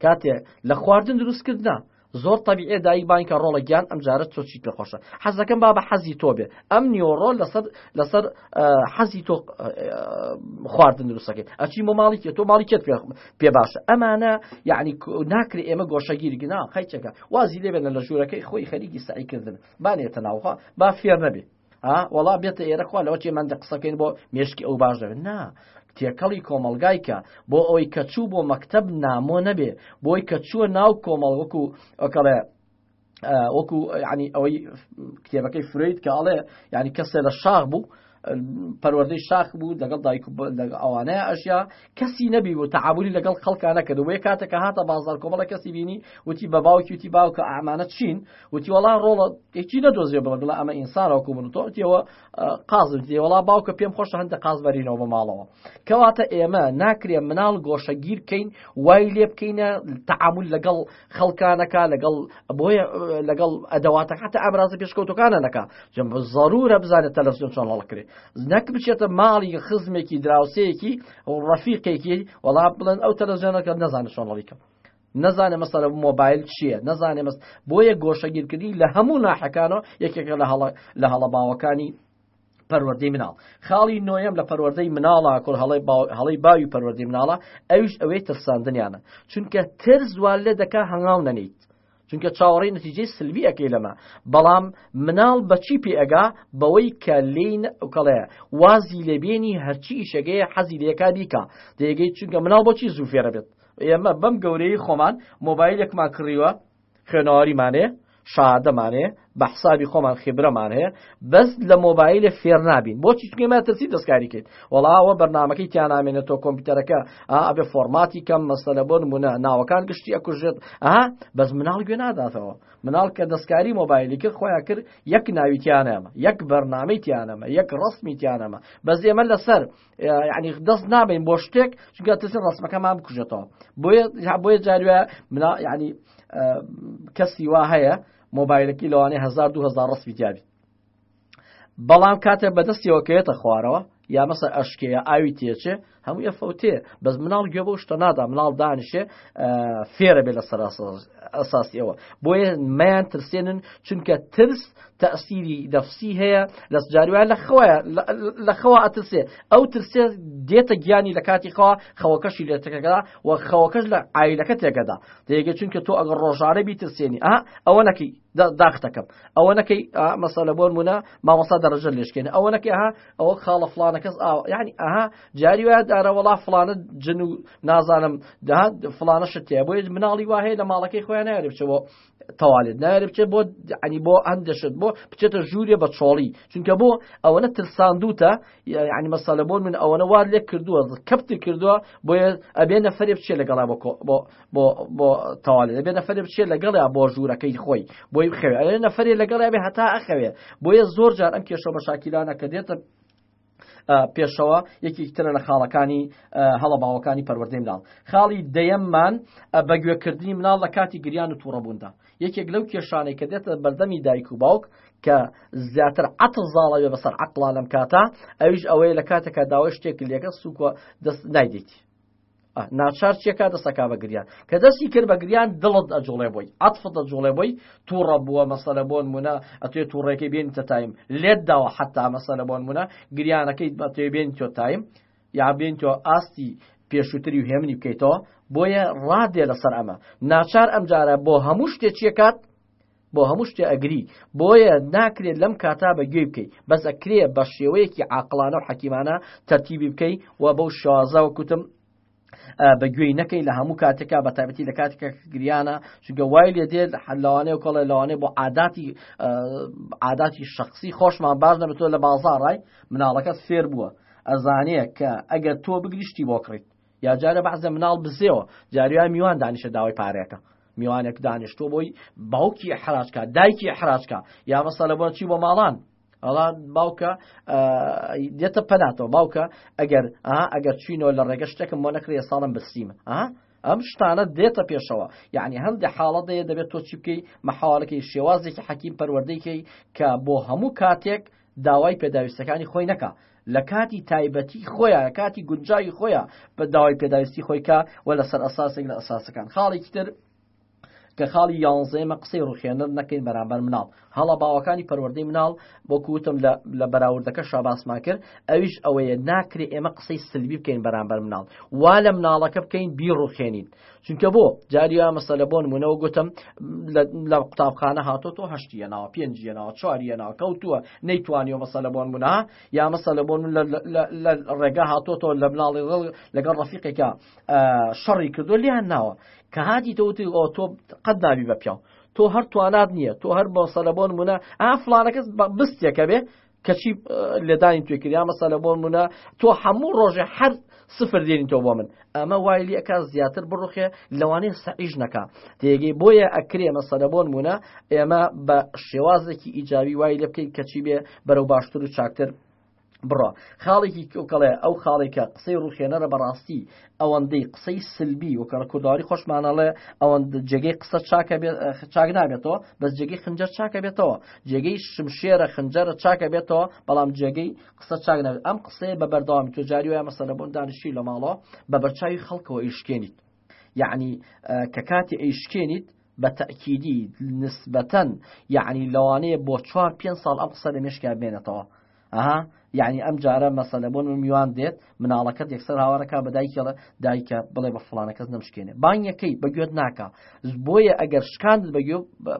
کاتێ لە خواردن دروستکردنا زۆر تەبیعیە دایک بانگ کە ڕۆڵە گیان ئەم جارە تۆ چیت پێ خۆشە حەزەکەم با بە حەزی تۆ بێ ئەم نیۆڕۆ لەسەر لەسەر حەزی تۆ خواردن دروستەکەی ئەچی مۆ ماڵی کێ تۆ ماڵی کێت پێ باشە ئەمانە یعنی ناکرێ ئێمە گۆشەگیری گنا قەیچەکە وازی لێبێنە لە ژوورەکەی خۆی خەریکی سعیکردن بانێتە ناوخوا با فێر نەبێ ها وەڵا بێتە ئێرە خوا لەوە چێمان دە قسەکەین بۆ مێشکی ئەو باش دەبێت نا تێکەڵی کۆمەلگایکە بۆ ئەوەی کە چوو بۆ مەکتب نامۆ نەبێ بۆی کە چووە ناو کۆمەڵوەک و ئەکەڵێ وەکو ینی ئەوەی کتێبەکەی فرید کە ئەڵێ ینی کەسێ لە شاخ بوو پەروەردەی شاخ بوو لەگەڵ دایک ئەوانەیە ئەشیا کەسی نەبی و تەعامولی لەگەڵ خەڵکا نەکرد و یە کاتە کە هاتە بازار کۆمەڵە کەسی بینی وتی بە باوکی وتی باوکە ئامانە چین وتی وڵا ڕۆڵە یەکی نەدۆزیێ بڵگڵ ئەمە ئینسانەوەکو من تۆ تێەوە قازم تێ وڵا باوکە پێم خۆش هەندە قاز بەرینەوە بە ماڵەوە کەواتە ئێمە ناکرێ مناڵ گۆشەگیر بکەین وای لێ بکەینە تەعامل لەگەڵ خەڵکانەکە لەگەڵ بۆیە لەگەڵ ئەدەواتە حتا ئامرازە پێشکەوتەکانە نەکە جم زەرورە بزانێت تەلەسیۆن چۆن هەڵکرێت نەک بچێتە ماڵی خزمێکی دراوسەیەکی ڕەفیقێکی وەڵا بڵێن ئەو تەلەزیۆنەکە نەزانە چۆن هەڵیکەم نەزانێ مەسەرە مۆبایل چییە نەزانێ مەست بۆیە گۆشەگیرکردنی لە هەموو ناحەکانەوە یەکێکە لە هەڵە لە هەڵە باوەکانی پەروەردەی مناڵ خاڵی نۆیەم لە پەروەردەی مناڵە کۆڵ هەڵی باوی پەروەردەی مناڵە ئەوش ئەوەی ترساندنیانە چونکە تر زوال لێ دەکا هەنگاو نەنیت چونکە چاوەڕی نتیجەی سلویەکەی لەمە بەڵام مناڵ بەچی پێئگا بەوەی کە لین ئەوکەڵەیە وازی لێبێنی هەرچی ئیشەگەی حەزی لەکە بیکە دەیەگەی چونکە مناڵ بۆچی زوو فێرە بێت ئێمە بەم گەورەی خۆمان مۆبایلێکمان کڕیوە خوێنەواری مان هەیە شاهادە مان هەیە بە حسابی خۆمان خبرە مان هەیە بەس لە مۆبایلە فێر نابین بۆچی چونکە ما ترسی دەستکاری کرد وەڵاوە بەرنمەکەی تیانامێنێتەوە کۆمپیوتەرەکە ئابێ فۆرماتی کەم مەسەلە بۆ نمونە ناوەکان گشتی ئەکوژێت ئەها بەس مناڵ گوێ ناداتەوە مناڵ کە دەستکاری مۆبایلی کرد خۆیان کرد یەک ناوی تیانەمە یەک بەرنمەی تیانەمە یەک ڕستمی تیانەمە بەس ئێمە لەسەر یعنی دەست نابین بۆ شتێک چونکە ترسن ڕسمەکەمان بکوژێتەوە بۆیە بۆیە جاروە منا ینی کەسی وا هەیە مۆبایلەکی لەوانێ 1970 ڕسمی تیابی بەڵام کاتێ بەدەستیەوەکەوێتە خوارەوە یا مەسە ئەشکەیە ئاوی تێچێ هەموو یە فوتێ بەس مناڵ گوێ بۆ شتە نادا مناڵ دانیشێ فێرە بێ لە سەر ئەساسی ئەوە بۆیە میان ترسێنن چونکە ترس تەئسیری نەفسی هەیە لەس جاروان لە خۆە لە خەوە ئەترسێ ئەو ترسێ دێتە گیانی لە کاتی خوا خەوەکەشی لێ تەکەدا و خەوەکەش لە ئایلەکە تێگەدا دەیەگە چونکە تۆ ئەگەر ڕۆژانە بیترسێنی ئا ئەوە نەکەی داختەکەم ئەوە نەکەی مەسەلە بۆن منە مامەسا دەڕژە لێشکێن ئەوە نەکەی ها ئەوە خاڵە فلانە کەس ئاوە یعنی ئەها جاری وایە دارە وڵا فلانە جن و نازانم دەهات فلانە شتێ بۆیە مناڵی واهەیە لە ماڵەکەی خۆیان نارێ بچەوە تەوالێت نایەنە بچێت بۆ عنی بۆ ئەم دەشت بۆ بچێتە ژوورێ بە چۆڵی چونکە بۆ ئەوەنە ترساندوتە ینی مەسەلە بۆن من ئەوەنە وار لێ کردووە کەپتی کردووە بۆیە ئەبێ نەفرێ بچێ لەگەڵا بۆ بۆ تەوالێت ئەبێ نەفرێ بچێ لەگەڵا بۆ ژوورەکەی خۆی بۆی بخەوێ نەفرێ لەگەڵا بێ هەتا ئەخەوێ بۆیە زۆر جار ئەم کێشە بە شاکیلانە کە دێتە پێشەوە یەکێکی ترە لە خاڵەکانی هەڵە باوەکانی پەروەردەی مناڵ خاڵی دەیەممان بەگوێکردنی مناڵ لە کاتی گریان و تووڕەبووندا یەکێک لەو کێشانەی کە دێتە بەردەمی دایک و باوک کە زیاتر عتل زاڵەوێ بەسەر عقلا لەم کاتە ئەویش ئەوەیە لە کاتێکە داوای شتێک لێگە سوکوە دەست نایدێتی ناچار چێکا دەستەکا بە گریان کە دەستی کرد بە گریان دڵت ئەجوڵێ بۆی عاتفت دەجوڵێ بۆی تووڕە بووە مەسەلە بۆن منە ئەتوێ تووڕێکی بێن تەتایم لێت داوە حتا مەسەلە بۆن منە گریانەکەیت بەتێ بێن تۆ تایم یا بێن تۆ ئاستی پێشووتری و هێمنی بکەیتەوە بۆیە ڕادێ لەسەر ئەمە ناچار ئەمجارە بۆ هەموو شتێکیەکات بۆ هەموو شتێ ئەگری بۆیە ناکرێت لەم کاتا بە گوێی بکەی بەس ئەکرێ بە شێوەیەکی عاقڵانە و حەکیمانە تەرتیبی بکەی و بەو شازەوە کوتم بە گوێی نەکەی لە هەموو کاتێکا بە تایبەتی لە کاتێکە گریانە چگە وای لێ دێت لەوانەیە کۆڵێ لەوانەیە بۆ عاداتی عاداتی شخصی خۆشمان باش نەبێت تۆ لە بازاڕای مناڵەکە فێر بووە ئەزانەیە کە ئەگەر تۆ بگریشتی بۆ کڕیت یا جارێ بەعس لە مناڵ بزێوە جاریان میوان دانیشە داوای پارێکە میوانێک دانیشتۆ بۆی باوکی حراجکە دایکی حراجکە یا مەسە لە بۆچی بۆ ماڵان ئەڵا باوکە دێتە پەناتەوە باوکە ئەگەر ئەگەر چینەوە لە ڕێگە شتێکم بۆ نەکرێ ساڵم بسیمە ئەها ئەم شتانە دێتە پێشەوە یعنی هەندێک حاڵەت دەیە دەبێت تۆ چی بکەی مەحاڵەکەی شێوازێکی حەکیم پەروەردەیکەی کە بۆ هەموو کاتێک داوای پێداویستەکانی خۆی نەکا لەکاتی تایبەتی خۆیان لەکاتی گونجاوی خۆیان بە داوای پێداویستی خۆی کا و لەسەر ئەساسێک لە ئەساسەکان خاڵێکی تر کە خاڵی یانزەیمە قسەی ڕوخێنەر نەکەین بەرامبەر مناڵ هەڵە باوەکانی پەروەردەی مناڵ بۆ کوتم لە بەراوردەکە شاباسمان کرد ئەویش ئەوەیە ناکرێ ئێمە قسەی سلبی بکەین بەرامبەر مناڵ وا لە مناڵەکە بکەین بیڕوخێنین چونکە بۆ جاریا مەسەلە بۆن منەوە گوتم لە قوتابخانە هاتۆ تۆ هەشتە ناوە پێنجە ناوە چواریە ناو کەوتووە نەیتوانی و مەسەلە بۆن منە یا مەسەلە بۆن من لە ڕێگا هاتۆتۆ لە مناڵی ڕڵ لەگەڵ ڕفیقێکە شەڕی کردو لیان ناوە کە هاتی تەوتی ئۆ تۆ قەت ناوی بە پیاو تۆ هەر توانات نییە تۆ هەر بۆ سەلەبۆن منە ئا فلانەکەس بستێکە بێ کەچی لێدانی توێ کرد یا مەسەلە بۆ منە تۆ هەموو ڕۆژێ هەر سفر دێنین تۆ بۆ من ئەمە وای لە ئەکا زیاتر بڕوخێ لەوانەیە سەعیش نەکە تێگەی بۆیە ئەکرێ مەسەلە بۆن مونە ئێمە بە شێوازێکی ئیجاوی وای لە بکەین کەچی بێ بەرەو باشتر و چاکتر بڕە خاڵێکی کۆکەڵێ ئەو خاڵێکە قسەی ڕوخێنەرە بەڕاستی ئەوەندەی قسەی سلبی وەکە ڕە کوردەواری خۆشمان ئەڵێ ئەوەند جێگەی قسە چاکە چاک نابێتەوە بەس جێگەی خنجەر چاکە بێتەوە جێگەی شمشێرە خنجەرە چاکە بێتەوە بەڵام جێگەی قسە چاک نابێت ئەم قسەیە بە بەردەوام تۆ جاری وایە مەسەرە بۆن دانیشتی لە ماڵەوە بە بەرچاوی خەڵکەوە ئیشکێنیت یعنی کە کاتی ئەیشکێنیت بە تەکیدی نسبەتەن یعنی لەوانەیە بۆ چوار پێ ساڵ ئەم قسە لە مێشکیا بێنێتەوە ئەها یەعنی ئەم جارە مەسەلە بۆ من میوان دێت مناڵەکەت یەکسەر هاوارەکە بە دایکی ئەڵێ دایکە بڵێ بە فڵانە کەس نەمشکێنێ بانگەکەی بە گوێت ناکا بۆیە ئەگەر شکاندت بە گوێ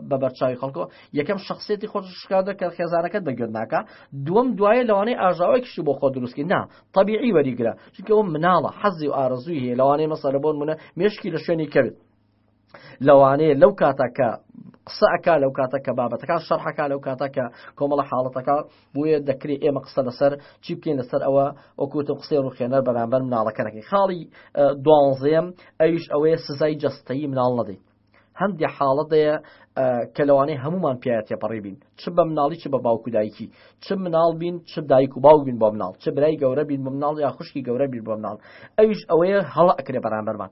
بە بەرچاوی خەڵکۆ یەکەم شخصێتی خۆش شکاندە کە خێزانەکەت بە گوێت ناکا دووەم دوایە لەوانەی ئاژاوای کشی بۆ خۆ دروستکی نا طبیعی وەریگرە چونکە ئەو مناڵە حەزی و ئارەزووی هەیە لەوانەیە مەسەلە بۆن منە مێشکی لە شوێنی کەوێت لەوانەیە لەو کاتە کە قسە ئەک لەو کاتە کە بابەتەکان شەرحەکە لەو کاتە کە کۆمەڵە حاڵەتەکە بۆیە دەکرێت ئێمە قسە لەسەر چی بکەین لەسەر ئەوە ئۆکوتە قسەی ڕوخێنەر بەرامبەر مناڵەکەنەکەی خاڵی دوانزەیەم ئەویش ئەوەیە سزای جەستەی مناڵ نەدەیت هەندێک حاڵەتەیە کە لەوانەیە هەمومان پیاە تێپەڕی بین چ بە مناڵی چ بە باوک و دایکی چ مناڵ بین چ دایک و باو بین بۆ مناڵ چ برای گەورە بین بە مناڵ یا خوشکی گەورە بیر بۆ مناڵ ئەویش ئەوەیە هەڵ ئەکرێ بەرامبەرمان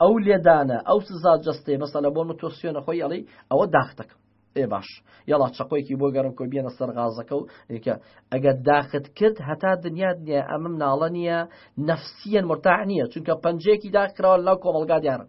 ئەو لێدانە ئەو سزا جستێ مەسەلە بۆ من تۆسیۆنە خۆی ئەڵی ئەوە داختەکەم ئێ باش یاڵا چقۆیکی بۆ گەرم کۆ بێنە سەر غازەکە و دیکە ئەگەر داخت کرد هەتا دنیا نیە ئەمم ناڵە نییە نەفسیەن مرتاح نییە چونکە پەنجەیەکی داخراوە لەو کۆمەلگا دیارن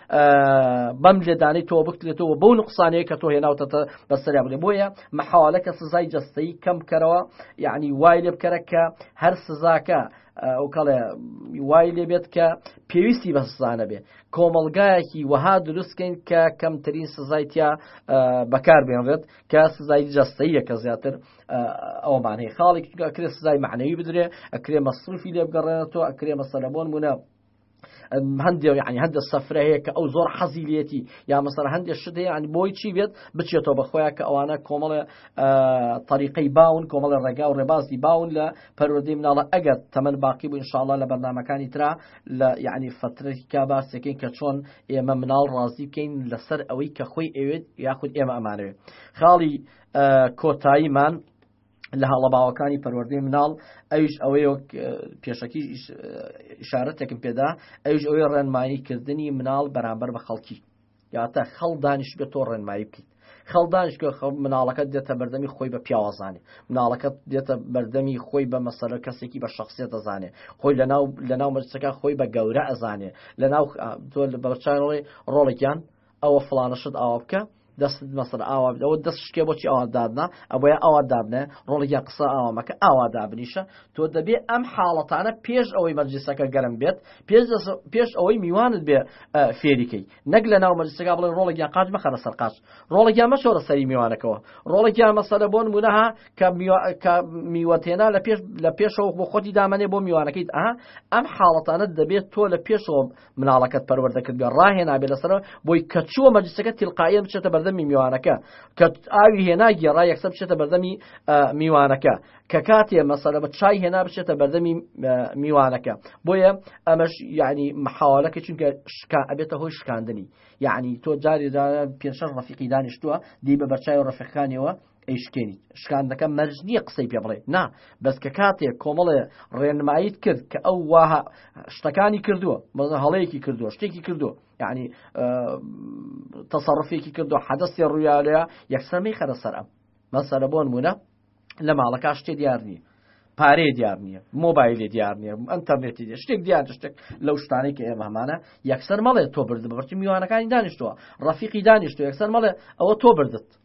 بەم لێدانەی تۆ بکرێتەوە بەو نقصانەیە کە تۆ هێناوتەتە بەسەریا بێ بۆیە مەحاالە کە سزای جستەی کەم بکەرەوە یعنی وای لێ بکەرە کە هەر سزاکە ئەو کەڵێ وای لێ بێت کە پێویستی بە سزانە بێ کۆمەلگایەکی وەها دروستکەین کە کەمترین سزایتیا بەکار بێنرێت کە سزای جستەیە کە زیاتر ئەومانەی خاڵێک کرێ سزای معنەوی بدرێ ئەکرێ مەسروفی لێ بگەڕێنێتەوە ئەکرێ مەسەلەبوون بوونە هەندێ ینی هەندە سەفرە هەیە کە ئەو زۆر حەزی لێتی یا مەسەر هەندێک شت هەیە ینی بۆی چی بێت بچێتەوە بەخۆیان کە ئەوانە کۆمەڵێ طریقی باون کۆمەڵە ڕێگا و ڕێبازی باون لە پەروەدەی مناڵە ئەگەر تەمەەن باقی بوو انشاءله لە بەرنمەکانی تررا لە یعنی فترێکی کا باسەکەین کە چۆن ئێمە مناڵ ڕازی بکەین لەسەر ئەوەی کە خۆی ئەوێت یاخود ئێمە ئەمانەوێت خاڵی کۆتاییمان لە هەڵە باوەکانی پەروەردەی مناڵ ئەوش ئەوەی پێشەکی شارەتێکم پێدا ئەوش ئەوەی ڕێنمایی کردنی مناڵ بەرامبەر بە خەڵکی یاتە خەڵ دانیش بێت تۆ ڕێنمایی بکەیت خەڵدانش کە خەڵ مناڵەکە دێتە بەردەمی خۆی بە پیاوەزانێ مناڵەکە دێتە بەردەمی خۆی بە مەسەرە کەسێکی بە شخصیت دەزانێ خۆی لەناو لەناو مەجسەکە خۆی بە گەورە ئەزانێ لەناو تۆ بەچای ڕۆڵێ ڕۆڵێکیان ئەوە فڵانە شت ئاوا بکە دەستت مەسەر ئاوا بێت ئەوە دەست شکێ بۆچی ئاوا دادنا ئەبەیە ئاوا دابنێ ڕۆڵێکیان قسە ئاوا مەکە ئاوا دابنیشە تۆ دەبێ ئەم حاڵەتانە پێش ئەوەی مەجلیسەکە گەرم بێت پێش دەس- پێش ئەوەی میوانت بێ ئە، فێریکەی نەک لە ناو مەجلیسەکە بڵێ ڕۆڵێکیان قاچ مەخەرە سەر قاچ ڕۆڵێکیان مەشۆرە سەری میوانەکەوە ڕۆڵێکیان مەسەلە بۆن مونەها کە میوە کە میوەت هێنا لە پێش لە پێشەوە بۆ خۆتی دامەنێ بۆ میوانەکەیت ئەها ئەم حاڵەتانە دەبێت تۆ لە پێشەوە مناڵەکەت پەروەردە کردوە ڕاهێنابێ لەسەرەوە بۆی کە چووە مەجلسەکە تیلقاییە بچێتە بەردەمی میوانەکە کە ئاوی هێنا گێڕا یەکسەر بچێتە بەردەمی میوانەکە کە کاتێ مەسەلە بە چای هێنا بچێتە بەردەمی میوانەکە بۆیە ئەمەش یعنی محاولەکە چونکە شکا ئەبێتە هۆی شکاندنی یعنی تۆ جاری پێشەر ڕفیقی دانیشتووە دی بە بەرچای و ڕفەکانیەوە ئەیشکێنیت شکاندنەکە مەرج نییە قسەی پێ بڵێ نا بەس کە کاتێک کۆمەڵێ ڕێنماییت کرد کە ئەو وا شتەکانی کردووە بەزە هەڵەیەکی کردووە شتێکی کردو یعنی تەسەڕفێکی کردو حەدەستی ڕویاالەیە یەکسەرمی خەرە سەر ئەم مەسەرە بۆن مونە لە ماڵەکە شتێ دیار نییە پارەی دیار نییە مۆبایلی دیار نییە ئەتەرنێتی دی شتێک دیار شتێک لەو شتانەی کە ئێمە هەمانە یەکسەر مەڵێ تۆ برد بەبرتی میوانەکانی دانیشتووە ڕفیقی دانیشتو یەکسەر مەڵێ ئەوە تۆ بردت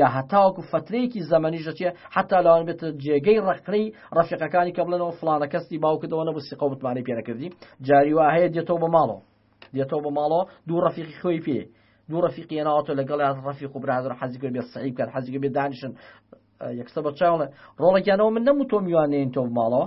یا هەتاوەکو فەترەیەکی زەمەنیش دەچێ حەتا لەوان بێتە جێگەی ڕەقرەی ڕەفیقەکانی کە بڵێنەوە فلانە کەستی باوکردەوە نەبوو سیقە و متمانەی پێنەکردی جاری وا هەیە دێتەوە بە ماڵەوە دێتەوە بە ماڵەوە دوو ڕەفیقی خۆی پێ دوو ڕەفیقی ناوەتە لەگەڵ ڕەفیق و برادر حەزی کرد بێ سعی بکات حەزی بێ دانیشن یەکسە بە چاڵێ ڕۆڵێکیانەوە من نەموتۆ میوانێن تۆ ماڵەوە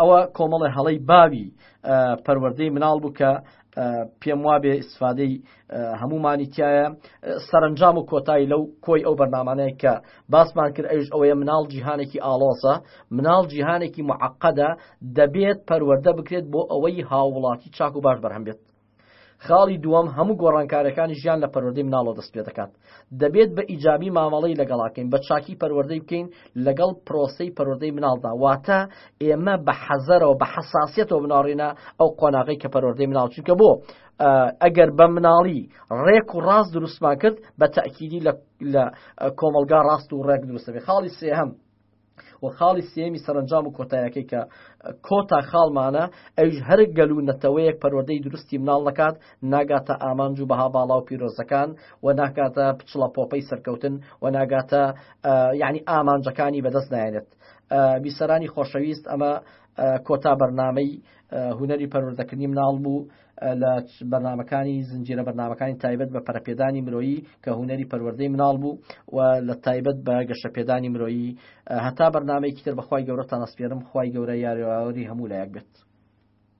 ئەوە کۆمەڵە هەڵی باوی پەروەردەی مناڵ بوو کە پێم وابێ ئیسفادەی هەمومانی تایە سەرنجام و کۆتایی لەو کۆی ئەو بەرنمانەیە کە باسمان کرد ئەوش ئەوەیە مناڵ جیهانێکی ئاڵۆسە مناڵ جیهانێکی معقەدە دەبێت پەروەەردە بکرێت بۆ ئەوەی هاوڵاتی چاک و باش بەرهەم بێت خاڵی دووەم، هەموو گۆڕانکاریەکانی ژیان لە پەروەردەی مناڵەوە دەست پێ دەکات. دەبێت بە ئیجابی مامەڵەی لەگەڵاکەین، بە چاکی پەروەردەی بکەین لەگەڵ پرۆسەی پەروەردەی مناڵدا، واتە ئێمە بە حەزەرەوە بە حەساسیەتەوە بناڕینە ئەو قۆناغەی کە پەروەردەی مناڵ چونکە بۆ ئەگەر بە مناڵی ڕێک و ڕاست دروستمان کرد بە تاکیدی لە کۆمەلگا ڕاست و ڕێک دروستەبێ خاڵی سێهەم و خاڵی سێمی سەرنجام و کۆتایەکەی کە کۆتا خاڵمانە ئەوش هەر گەل و نەتەوەیەک پەروەدەی دروستی مناڵ نەکات ناگاتە ئامانج و بەها باڵا و پیرۆزەکان و ناکاتە پچڵە پۆپەی سەرکەوتن و ناگاتە یعنی ئامانجەکانی بەدەست نایێنێت بیسەرانی خۆشەویست ئەمە کۆتا بەرنمەی هوەری پەروەردەکردنی مناڵ بوو لە بەرنمەکانی زنجیرە بەرنمەکانی تایبەت بە پەرپێدانی مرۆیی کە هوەری پەروەردەی مناڵ بوو و لە تایبەت بە گەشەپێدانی مرۆیی هەتا بەرنمەیەکی تر بەخوای گەورە تەنەسپێرم خی گەورە یاریواوەری هەموو لایەک بێت.